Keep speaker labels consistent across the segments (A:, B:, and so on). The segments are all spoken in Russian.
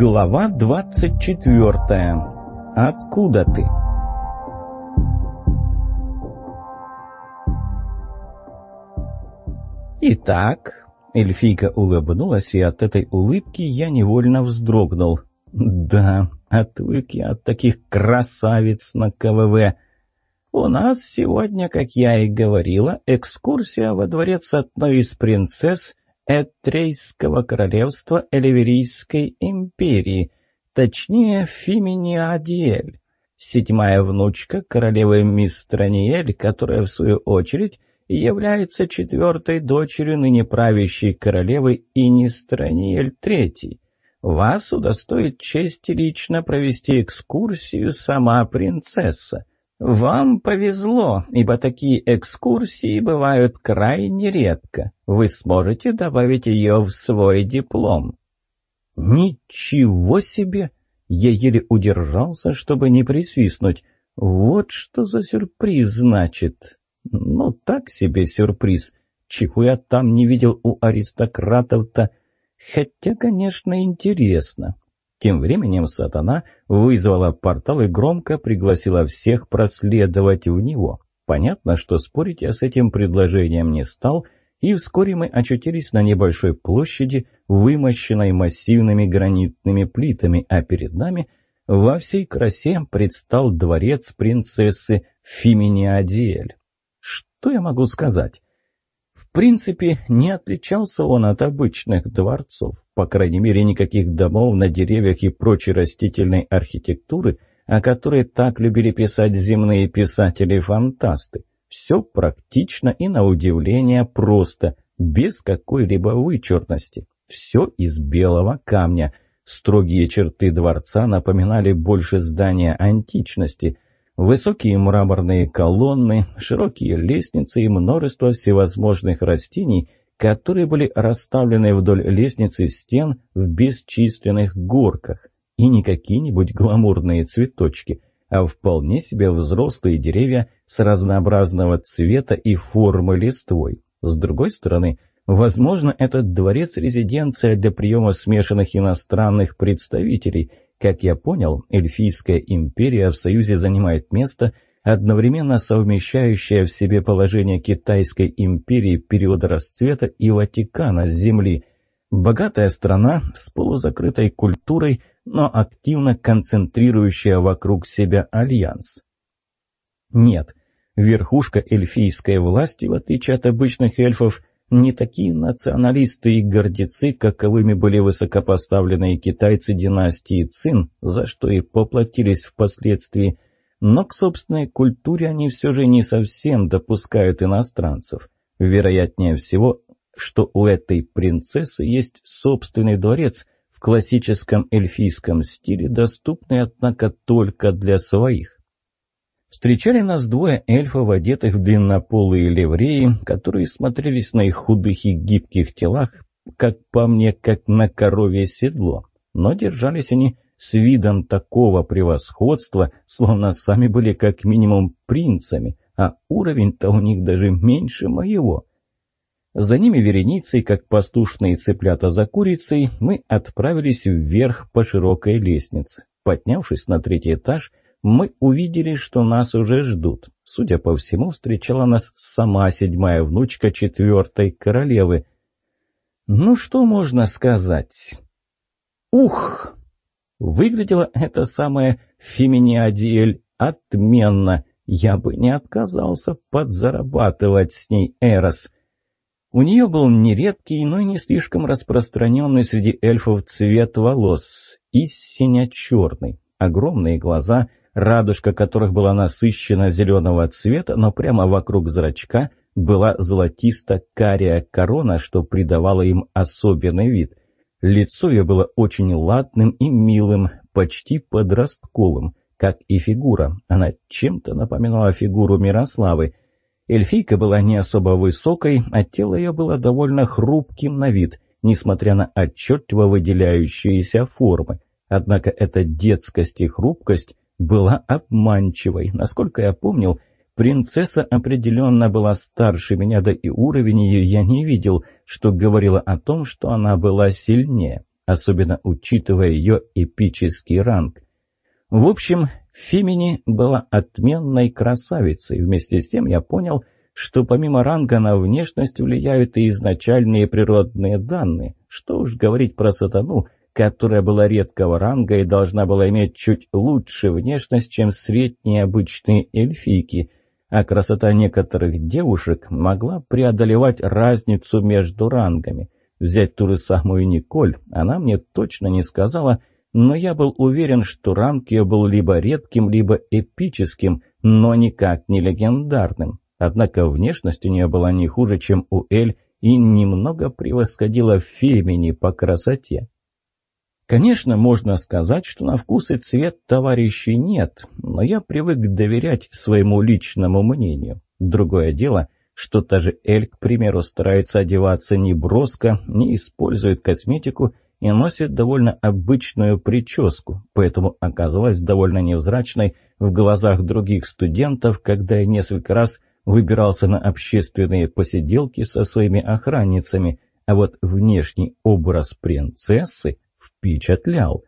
A: Глава 24. Откуда ты? Итак, эльфийка улыбнулась, и от этой улыбки я невольно вздрогнул. Да, отвык я от таких красавиц на КВВ. У нас сегодня, как я и говорила, экскурсия во дворец одной из принцесс Этрейского королевства Эливерийской империи, точнее Фиминиадиэль, седьмая внучка королевы Мистраниэль, которая, в свою очередь, является четвертой дочерью ныне правящей королевы Инистраниэль III. Вас удостоит чести лично провести экскурсию сама принцесса. «Вам повезло, ибо такие экскурсии бывают крайне редко. Вы сможете добавить ее в свой диплом». «Ничего себе!» Я еле удержался, чтобы не присвистнуть. «Вот что за сюрприз, значит!» «Ну, так себе сюрприз. Чего я там не видел у аристократов-то? Хотя, конечно, интересно. Тем временем сатана вызвала портал и громко пригласила всех проследовать в него. Понятно, что спорить я с этим предложением не стал, и вскоре мы очутились на небольшой площади, вымощенной массивными гранитными плитами, а перед нами во всей красе предстал дворец принцессы Фиминиадиэль. Что я могу сказать? Принципе, не отличался он от обычных дворцов. По крайней мере, никаких домов на деревьях и прочей растительной архитектуры, о которой так любили писать земные писатели-фантасты. Все практично и, на удивление, просто, без какой-либо вычурности. Все из белого камня. Строгие черты дворца напоминали больше здания античности – Высокие мраморные колонны, широкие лестницы и множество всевозможных растений, которые были расставлены вдоль лестницы стен в бесчисленных горках. И не какие-нибудь гламурные цветочки, а вполне себе взрослые деревья с разнообразного цвета и формы листвой. С другой стороны, возможно, этот дворец – резиденция для приема смешанных иностранных представителей – как я понял, эльфийская империя в Союзе занимает место, одновременно совмещающее в себе положение Китайской империи периода расцвета и Ватикана с земли. Богатая страна с полузакрытой культурой, но активно концентрирующая вокруг себя альянс. Нет, верхушка эльфийской власти, в отличие от обычных эльфов, не такие националисты и гордецы, каковыми были высокопоставленные китайцы династии Цин, за что и поплатились впоследствии, но к собственной культуре они все же не совсем допускают иностранцев. Вероятнее всего, что у этой принцессы есть собственный дворец в классическом эльфийском стиле, доступный, однако, только для своих. Встречали нас двое эльфов, одетых в длиннополые ливреи, которые смотрелись на их худых и гибких телах, как по мне, как на коровье седло. Но держались они с видом такого превосходства, словно сами были как минимум принцами, а уровень-то у них даже меньше моего. За ними вереницей, как пастушные цыплята за курицей, мы отправились вверх по широкой лестнице. Поднявшись на третий этаж, мы увидели, что нас уже ждут. Судя по всему, встречала нас сама седьмая внучка четвертой королевы. Ну, что можно сказать? Ух! Выглядела эта самая Феминиадиэль отменно. Я бы не отказался подзарабатывать с ней Эрос. У нее был нередкий, но и не слишком распространенный среди эльфов цвет волос, и синя-черный. Огромные глаза — радужка которых была насыщена зеленого цвета, но прямо вокруг зрачка была золотисто-кария корона, что придавало им особенный вид. Лицо ее было очень ладным и милым, почти подростковым, как и фигура. Она чем-то напоминала фигуру Мирославы. Эльфийка была не особо высокой, а тело ее было довольно хрупким на вид, несмотря на отчетливо выделяющиеся формы. Однако эта детскость и хрупкость была обманчивой. Насколько я помнил, принцесса определенно была старше меня, да и уровень ее я не видел, что говорило о том, что она была сильнее. особенно учитывая ее эпический ранг. В общем, Фемини была отменной красавицей. Вместе с тем я понял, что помимо ранга на внешность влияют и изначальные природные данные. Что уж говорить про сатану, которая была редкого ранга и должна была иметь чуть лучше внешность, чем средние обычные эльфийки. А красота некоторых девушек могла преодолевать разницу между рангами. Взять ту же самую Николь, она мне точно не сказала, но я был уверен, что ранг ее был либо редким, либо эпическим, но никак не легендарным. Однако внешность у нее была не хуже, чем у Эль, и немного превосходила Фемини по красоте. Конечно, можно сказать, что на вкус и цвет товарищей нет, но я привык доверять своему личному мнению. Другое дело, что та же Эль, к примеру, старается одеваться не броско, не использует косметику и носит довольно обычную прическу, поэтому оказалась довольно невзрачной в глазах других студентов, когда я несколько раз выбирался на общественные посиделки со своими охранницами, а вот внешний образ принцессы впечатлял.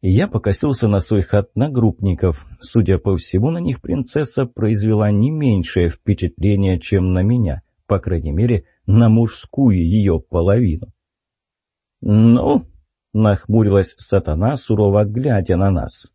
A: Я покосился на своих одногруппников. Судя по всему, на них принцесса произвела не меньшее впечатление, чем на меня, по крайней мере, на мужскую ее половину. «Ну?» — нахмурилась сатана, сурово глядя на нас.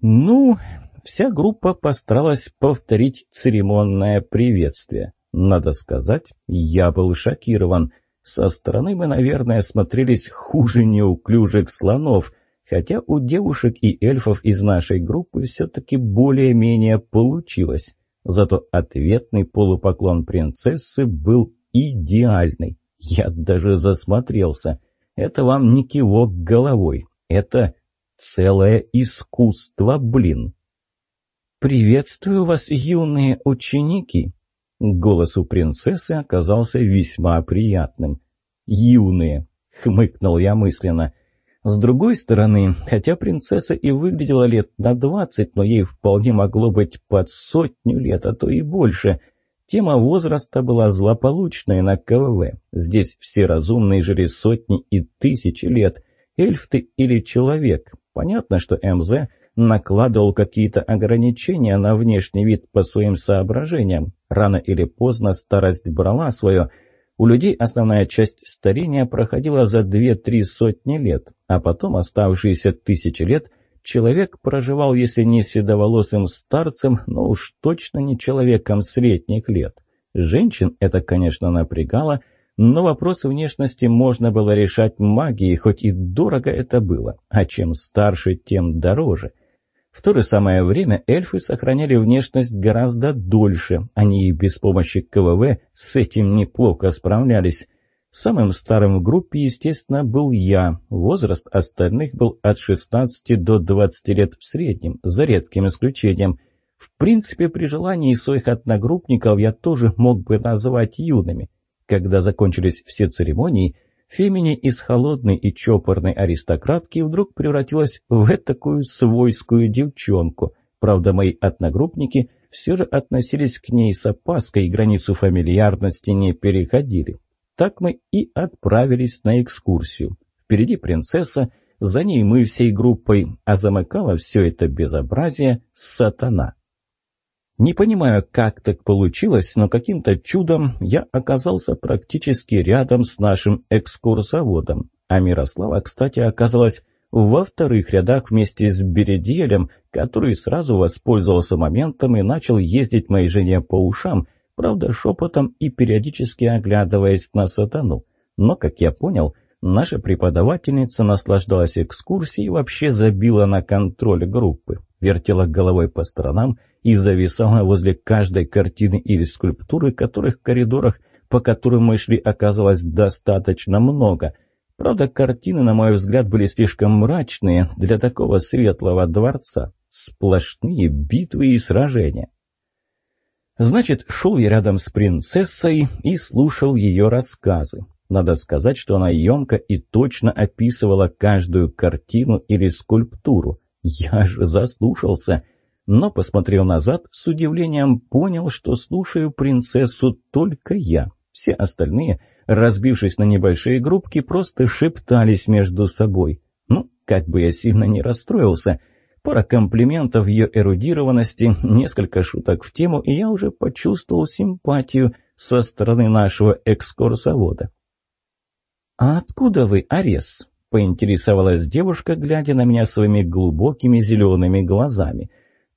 A: «Ну?» Вся группа постаралась повторить церемонное приветствие. Надо сказать, я был шокирован. Со стороны мы, наверное, смотрелись хуже неуклюжих слонов, хотя у девушек и эльфов из нашей группы все-таки более-менее получилось. Зато ответный полупоклон принцессы был идеальный. Я даже засмотрелся. Это вам не кивок головой. Это целое искусство, блин. «Приветствую вас, юные ученики!» Голос у принцессы оказался весьма приятным. «Юные!» — хмыкнул я мысленно. С другой стороны, хотя принцесса и выглядела лет на двадцать, но ей вполне могло быть под сотню лет, а то и больше. Тема возраста была злополучная на КВВ. Здесь все разумные жили сотни и тысячи лет. Эльф ты или человек. Понятно, что МЗ накладывал какие-то ограничения на внешний вид по своим соображениям. Рано или поздно старость брала свое. У людей основная часть старения проходила за две-три сотни лет, а потом оставшиеся тысячи лет человек проживал, если не седоволосым старцем, но уж точно не человеком средних лет. Женщин это, конечно, напрягало, но вопрос внешности можно было решать магией, хоть и дорого это было, а чем старше, тем дороже. В то же самое время эльфы сохраняли внешность гораздо дольше, они и без помощи КВВ с этим неплохо справлялись. Самым старым в группе, естественно, был я. Возраст остальных был от 16 до 20 лет в среднем, за редким исключением. В принципе, при желании своих одногруппников я тоже мог бы назвать юными. Когда закончились все церемонии, Фемини из холодной и чопорной аристократки вдруг превратилась в такую свойскую девчонку. Правда, мои одногруппники все же относились к ней с опаской и границу фамильярности не переходили. Так мы и отправились на экскурсию. Впереди принцесса, за ней мы всей группой, а замыкала все это безобразие сатана. Не понимаю, как так получилось, но каким-то чудом я оказался практически рядом с нашим экскурсоводом. А Мирослава, кстати, оказалась во вторых рядах вместе с Бередиелем, который сразу воспользовался моментом и начал ездить моей жене по ушам, правда шепотом и периодически оглядываясь на сатану. Но, как я понял, наша преподавательница наслаждалась экскурсией и вообще забила на контроль группы вертела головой по сторонам и зависала возле каждой картины или скульптуры, которых в коридорах, по которым мы шли, оказалось достаточно много. Правда, картины, на мой взгляд, были слишком мрачные для такого светлого дворца. Сплошные битвы и сражения. Значит, шел я рядом с принцессой и слушал ее рассказы. Надо сказать, что она емко и точно описывала каждую картину или скульптуру. Я же заслушался, но, посмотрел назад, с удивлением понял, что слушаю принцессу только я. Все остальные разбившись на небольшие группки, просто шептались между собой. Ну, как бы я сильно не расстроился. Пара комплиментов ее эрудированности, несколько шуток в тему, и я уже почувствовал симпатию со стороны нашего экскурсовода. «А откуда вы, Арес?» — поинтересовалась девушка, глядя на меня своими глубокими зелеными глазами.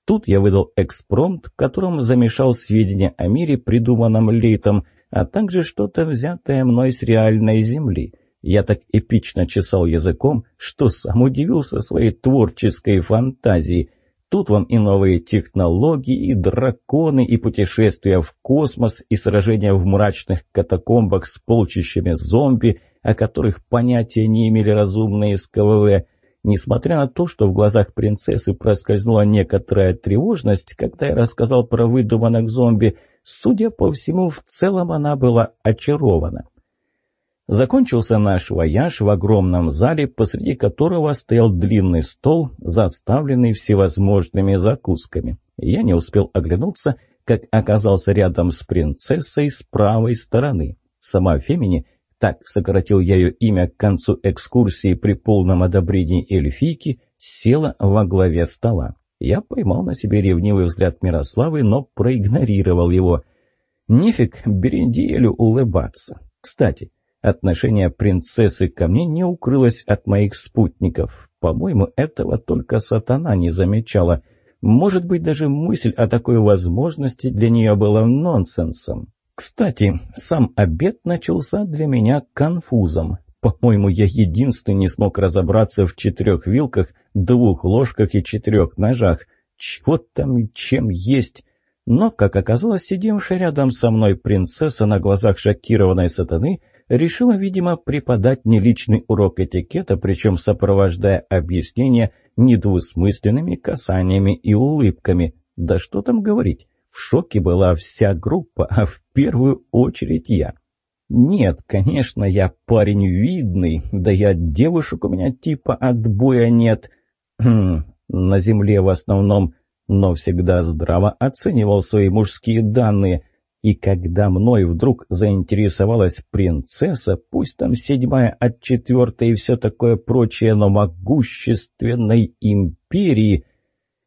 A: Тут я выдал экспромт, в котором замешал сведения о мире, придуманном Лейтом, а также что-то взятое мной с реальной земли. Я так эпично чесал языком, что сам удивился своей творческой фантазии. Тут вам и новые технологии, и драконы, и путешествия в космос, и сражения в мрачных катакомбах с полчищами зомби, о которых понятия не имели разумные СКВВ. Несмотря на то, что в глазах принцессы проскользнула некоторая тревожность, когда я рассказал про выдуманных зомби, судя по всему, в целом она была очарована. Закончился наш вояж в огромном зале, посреди которого стоял длинный стол, заставленный всевозможными закусками. Я не успел оглянуться, как оказался рядом с принцессой с правой стороны. Сама Фемини так сократил я ее имя к концу экскурсии при полном одобрении эльфийки, села во главе стола. Я поймал на себе ревнивый взгляд Мирославы, но проигнорировал его. Нефиг Берендиэлю улыбаться. Кстати, отношение принцессы ко мне не укрылось от моих спутников. По-моему, этого только сатана не замечала. Может быть, даже мысль о такой возможности для нее была нонсенсом. Кстати, сам обед начался для меня конфузом. По-моему, я единственный не смог разобраться в четырех вилках, двух ложках и четырех ножах. Чего там и чем есть? Но, как оказалось, сидевшая рядом со мной принцесса на глазах шокированной сатаны решила, видимо, преподать мне личный урок этикета, причем сопровождая объяснение недвусмысленными касаниями и улыбками. Да что там говорить? В шоке была вся группа, а в первую очередь я. Нет, конечно, я парень видный, да я девушек у меня типа отбоя нет. Хм, на земле в основном, но всегда здраво оценивал свои мужские данные. И когда мной вдруг заинтересовалась принцесса, пусть там седьмая от четвертой и все такое прочее, но могущественной империи,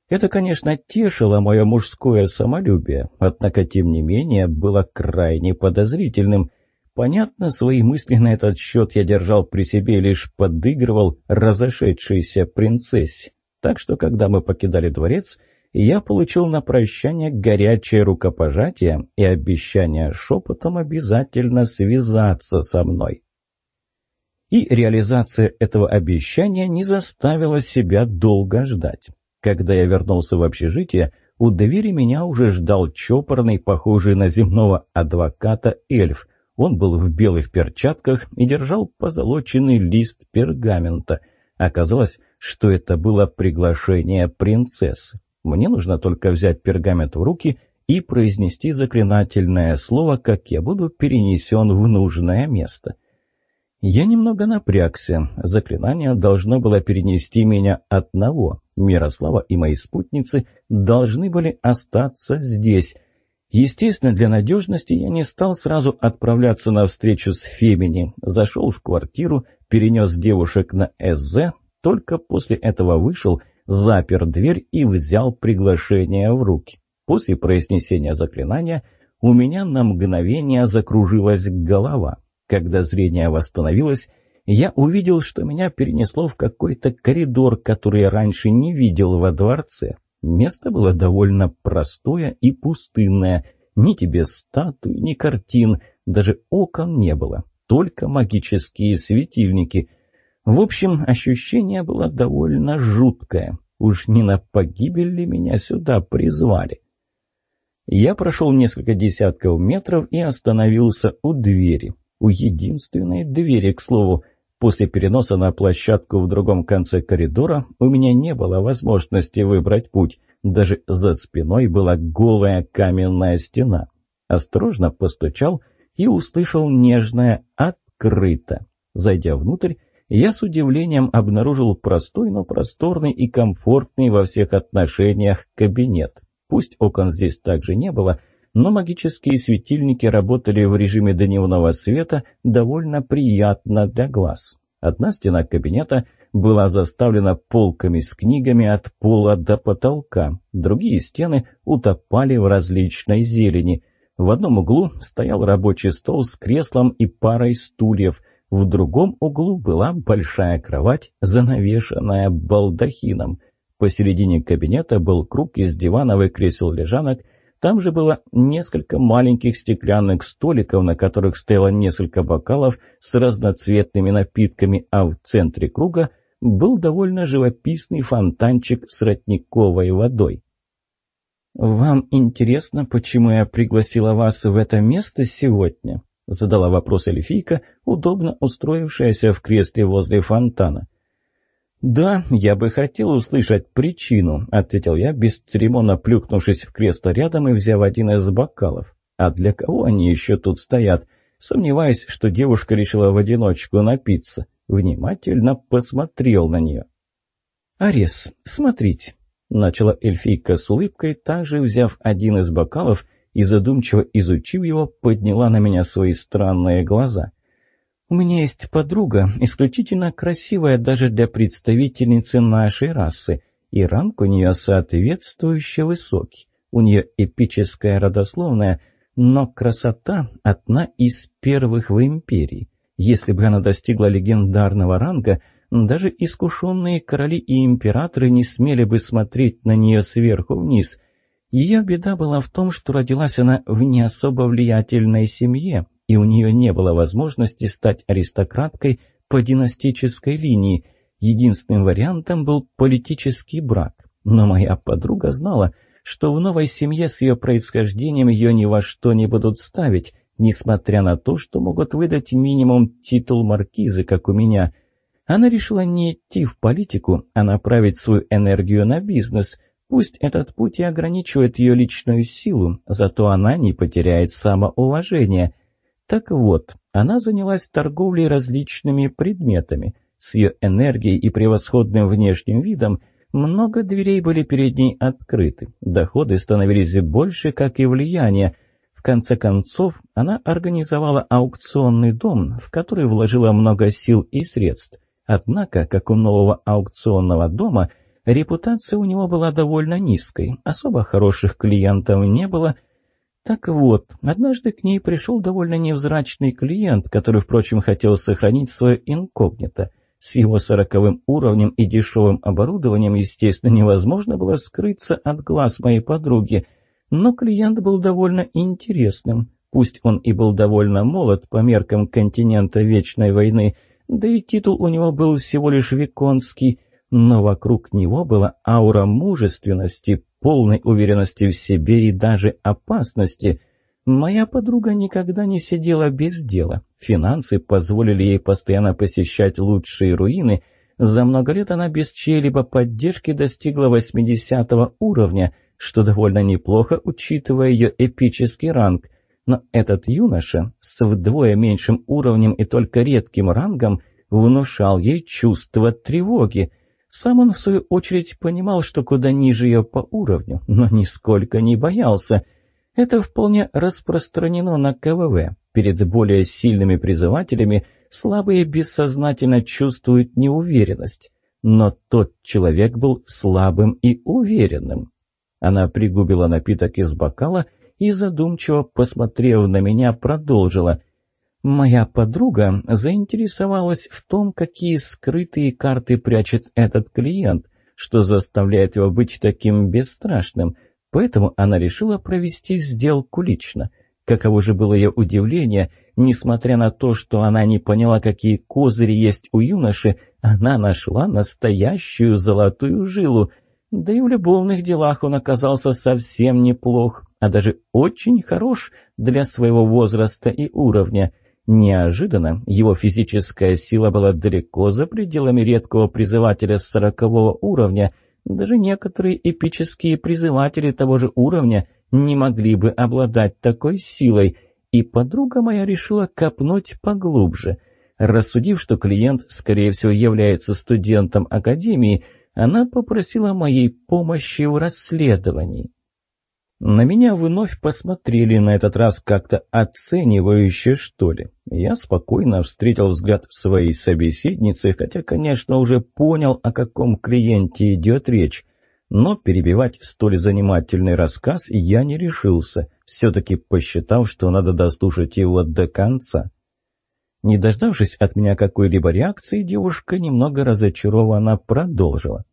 A: это, конечно, тешило мое мужское самолюбие, однако, тем не менее, было крайне подозрительным. Понятно, свои мысли на этот счет я держал при себе, лишь подыгрывал разошедшейся принцессе. Так что, когда мы покидали дворец, я получил на прощание горячее рукопожатие и обещание шепотом обязательно связаться со мной. И реализация этого обещания не заставила себя долго ждать. Когда я вернулся в общежитие, у двери меня уже ждал чопорный, похожий на земного адвоката эльф. Он был в белых перчатках и держал позолоченный лист пергамента. Оказалось, что это было приглашение принцессы. Мне нужно только взять пергамент в руки и произнести заклинательное слово, как я буду перенесен в нужное место. Я немного напрягся. Заклинание должно было перенести меня одного. Мирослава и мои спутницы должны были остаться здесь. Естественно, для надежности я не стал сразу отправляться на встречу с Фемини. Зашел в квартиру, перенес девушек на СЗ, только после этого вышел, запер дверь и взял приглашение в руки. После произнесения заклинания у меня на мгновение закружилась голова. Когда зрение восстановилось, я увидел, что меня перенесло в какой-то коридор, который я раньше не видел во дворце. Место было довольно простое и пустынное. Ни тебе статуй, ни картин, даже окон не было, только магические светильники. В общем, ощущение было довольно жуткое. Уж не на погибель ли меня сюда призвали? Я прошел несколько десятков метров и остановился у двери. У единственной двери, к слову. После переноса на площадку в другом конце коридора у меня не было возможности выбрать путь. Даже за спиной была голая каменная стена. Осторожно постучал и услышал нежное «открыто». Зайдя внутрь, я с удивлением обнаружил простой, но просторный и комфортный во всех отношениях кабинет. Пусть окон здесь также не было, но магические светильники работали в режиме дневного света довольно приятно для глаз. Одна стена кабинета была заставлена полками с книгами от пола до потолка, другие стены утопали в различной зелени. В одном углу стоял рабочий стол с креслом и парой стульев, в другом углу была большая кровать, занавешенная балдахином. Посередине кабинета был круг из диванов и кресел-лежанок – там же было несколько маленьких стеклянных столиков, на которых стояло несколько бокалов с разноцветными напитками, а в центре круга был довольно живописный фонтанчик с родниковой водой. «Вам интересно, почему я пригласила вас в это место сегодня?» — задала вопрос эльфийка, удобно устроившаяся в кресле возле фонтана. «Да, я бы хотел услышать причину», — ответил я, бесцеремонно плюхнувшись в кресло рядом и взяв один из бокалов. «А для кого они еще тут стоят?» Сомневаюсь, что девушка решила в одиночку напиться. Внимательно посмотрел на нее. «Арес, смотрите», — начала эльфийка с улыбкой, также взяв один из бокалов и задумчиво изучив его, подняла на меня свои странные глаза. У меня есть подруга, исключительно красивая даже для представительницы нашей расы, и ранг у нее соответствующе высокий. У нее эпическая родословная, но красота одна из первых в империи. Если бы она достигла легендарного ранга, даже искушенные короли и императоры не смели бы смотреть на нее сверху вниз. Ее беда была в том, что родилась она в не особо влиятельной семье, и у нее не было возможности стать аристократкой по династической линии. Единственным вариантом был политический брак. Но моя подруга знала, что в новой семье с ее происхождением ее ни во что не будут ставить, несмотря на то, что могут выдать минимум титул маркизы, как у меня. Она решила не идти в политику, а направить свою энергию на бизнес. Пусть этот путь и ограничивает ее личную силу, зато она не потеряет самоуважение – так вот, она занялась торговлей различными предметами. С ее энергией и превосходным внешним видом много дверей были перед ней открыты. Доходы становились больше, как и влияние. В конце концов, она организовала аукционный дом, в который вложила много сил и средств. Однако, как у нового аукционного дома, репутация у него была довольно низкой, особо хороших клиентов не было – так вот, однажды к ней пришел довольно невзрачный клиент, который, впрочем, хотел сохранить свое инкогнито. С его сороковым уровнем и дешевым оборудованием, естественно, невозможно было скрыться от глаз моей подруги. Но клиент был довольно интересным. Пусть он и был довольно молод по меркам континента Вечной войны, да и титул у него был всего лишь виконский, но вокруг него была аура мужественности, полной уверенности в себе и даже опасности. Моя подруга никогда не сидела без дела. Финансы позволили ей постоянно посещать лучшие руины. За много лет она без чьей-либо поддержки достигла 80 уровня, что довольно неплохо, учитывая ее эпический ранг. Но этот юноша с вдвое меньшим уровнем и только редким рангом внушал ей чувство тревоги – сам он, в свою очередь, понимал, что куда ниже ее по уровню, но нисколько не боялся. Это вполне распространено на КВВ. Перед более сильными призывателями слабые бессознательно чувствуют неуверенность. Но тот человек был слабым и уверенным. Она пригубила напиток из бокала и, задумчиво посмотрев на меня, продолжила. Моя подруга заинтересовалась в том, какие скрытые карты прячет этот клиент, что заставляет его быть таким бесстрашным, поэтому она решила провести сделку лично. Каково же было ее удивление, несмотря на то, что она не поняла, какие козыри есть у юноши, она нашла настоящую золотую жилу. Да и в любовных делах он оказался совсем неплох, а даже очень хорош для своего возраста и уровня – Неожиданно его физическая сила была далеко за пределами редкого призывателя сорокового уровня. Даже некоторые эпические призыватели того же уровня не могли бы обладать такой силой. И подруга моя решила копнуть поглубже. Рассудив, что клиент, скорее всего, является студентом академии, она попросила моей помощи в расследовании. На меня вновь посмотрели на этот раз как-то оценивающе, что ли. Я спокойно встретил взгляд своей собеседницы, хотя, конечно, уже понял, о каком клиенте идет речь. Но перебивать столь занимательный рассказ я не решился, все-таки посчитав, что надо дослушать его до конца. Не дождавшись от меня какой-либо реакции, девушка немного разочарованно продолжила.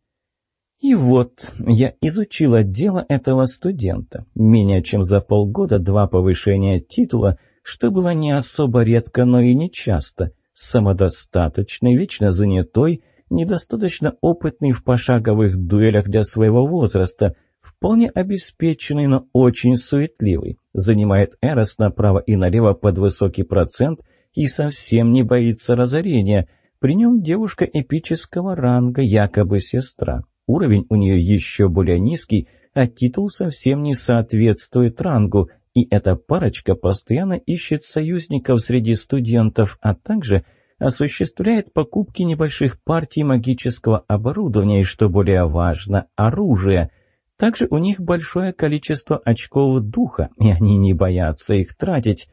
A: И вот, я изучила дело этого студента. Менее чем за полгода два повышения титула, что было не особо редко, но и не часто. Самодостаточный, вечно занятой, недостаточно опытный в пошаговых дуэлях для своего возраста, вполне обеспеченный, но очень суетливый. Занимает Эрос направо и налево под высокий процент и совсем не боится разорения. При нем девушка эпического ранга, якобы сестра. Уровень у нее еще более низкий, а титул совсем не соответствует рангу, и эта парочка постоянно ищет союзников среди студентов, а также осуществляет покупки небольших партий магического оборудования и, что более важно, оружия. Также у них большое количество очков духа, и они не боятся их тратить.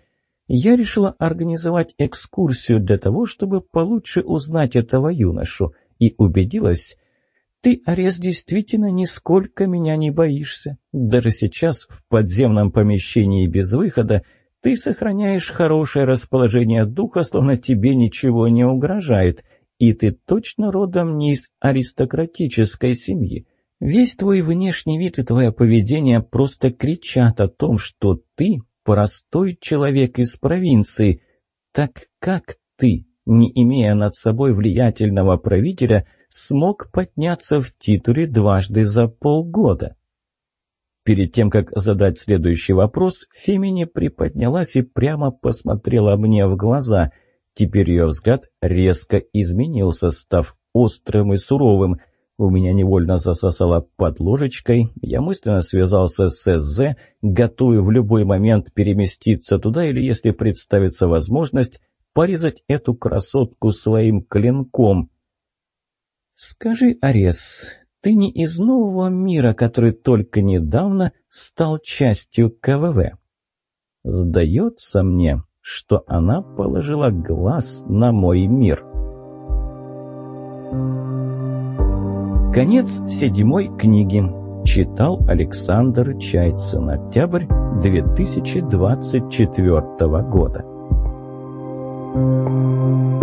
A: Я решила организовать экскурсию для того, чтобы получше узнать этого юношу, и убедилась, ты, Арес, действительно нисколько меня не боишься. Даже сейчас, в подземном помещении без выхода, ты сохраняешь хорошее расположение духа, словно тебе ничего не угрожает. И ты точно родом не из аристократической семьи. Весь твой внешний вид и твое поведение просто кричат о том, что ты простой человек из провинции. Так как ты, не имея над собой влиятельного правителя, смог подняться в титуле дважды за полгода. Перед тем, как задать следующий вопрос, Фемини приподнялась и прямо посмотрела мне в глаза. Теперь ее взгляд резко изменился, став острым и суровым. У меня невольно засосало под ложечкой. Я мысленно связался с СЗ, готовый в любой момент переместиться туда или, если представится возможность, порезать эту красотку своим клинком. «Скажи, Арес, ты не из нового мира, который только недавно стал частью КВВ?» «Сдается мне, что она положила глаз на мой мир». Конец седьмой книги. Читал Александр Чайцин. Октябрь 2024 года.